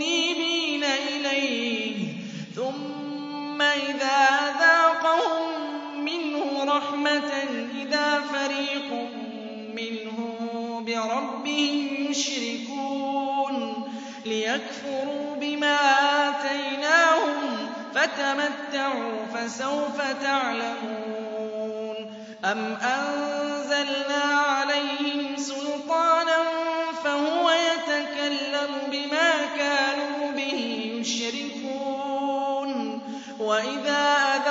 منيبين إليه. ثم إذا ذاقهم منه رحمة إذا فريق منهم بربهم يشركون. ليكفروا بما آتيناهم فتمتعوا فسوف تعلمون. أم أنزلنا عليهم سلطانا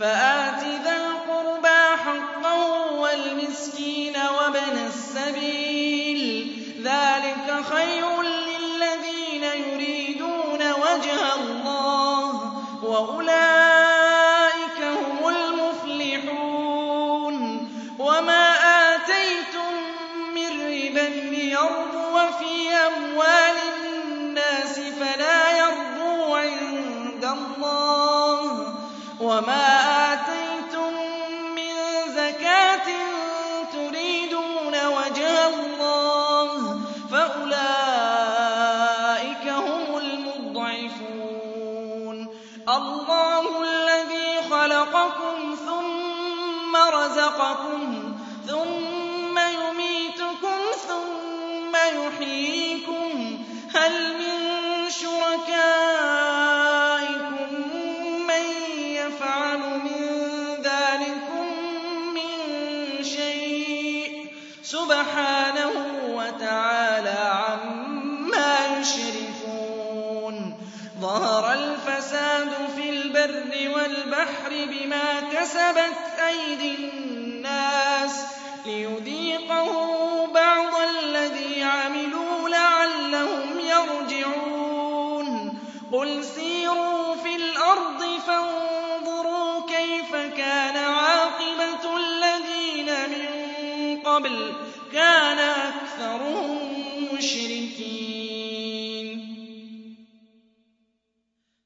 فآت ذا القربى حقا والمسكين وابن السبيل. ذلك خير للذين يريدون وجه الله وأولئك هم المفلحون. وما آتيتم من ربا ليربو في أموالكم رَزَقَكُمْ ثُمَّ يُمِيتُكُمْ ثُمَّ يُحْيِيكُمْ. هَلْ مِن شُرَكَائِكُم مَّن يَفْعَلُ مِن ذَٰلِكُم مِّن شَيْءٍ؟ سُبْحَانَهُ وَتَعَالَىٰ عَمَّا يُشْرِكُونَ. الْبَرِّ وَالْبَحْرِ بِمَا كَسَبَتْ أَيْدِي النَّاسِ لِيُذِيقَهُم بَعْضَ الَّذِي عَمِلُوا لَعَلَّهُمْ يَرْجِعُونَ قُلْ سِيرُوا فِي الْأَرْضِ فَانظُرُوا كَيْفَ كَانَ عَاقِبَةُ الَّذِينَ مِن قَبْلُ كَانَ أَكْثَرُهُم مُّشْرِكِينَ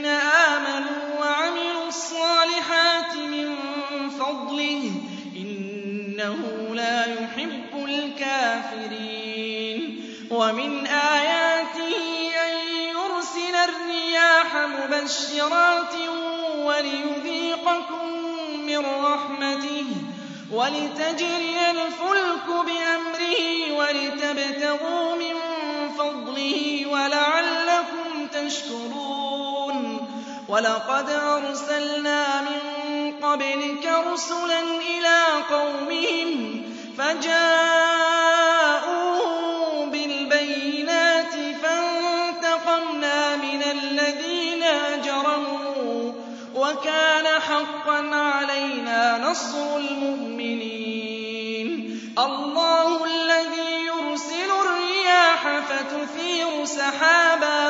الَّذِينَ آمَنُوا وَعَمِلُوا الصَّالِحَاتِ مِن فَضْلِهِ إِنَّهُ لَا يُحِبُّ الْكَافِرِينَ وَمِنْ آيَاتِهِ أَن يُرْسِلَ الرِّيَاحَ مُبَشِّرَاتٍ وَلِيُذِيقَكُم مِّن رَّحْمَتِهِ وَلِتَجْرِيَ الْفُلْكُ بِأَمْرِهِ وَلِتَبْتَغُوا مِن فَضْلِهِ وَلَعَلَّكُمْ تَشْكُرُونَ وَلَقَدْ أَرْسَلْنَا مِن قَبْلِكَ رُسُلًا إِلَىٰ قَوْمِهِمْ فجاءوا بِالْبَيِّنَاتِ فَانتَقَمْنَا مِنَ الَّذِينَ أَجْرَمُوا وَكَانَ حَقًّا عَلَيْنَا نَصْرُ الْمُؤْمِنِينَ اللَّهُ الَّذِي يُرْسِلُ الرِّيَاحَ فَتُثِيرُ سَحَابًا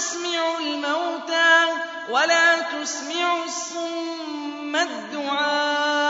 تسمع الموتى ولا تسمع الصم الدعاء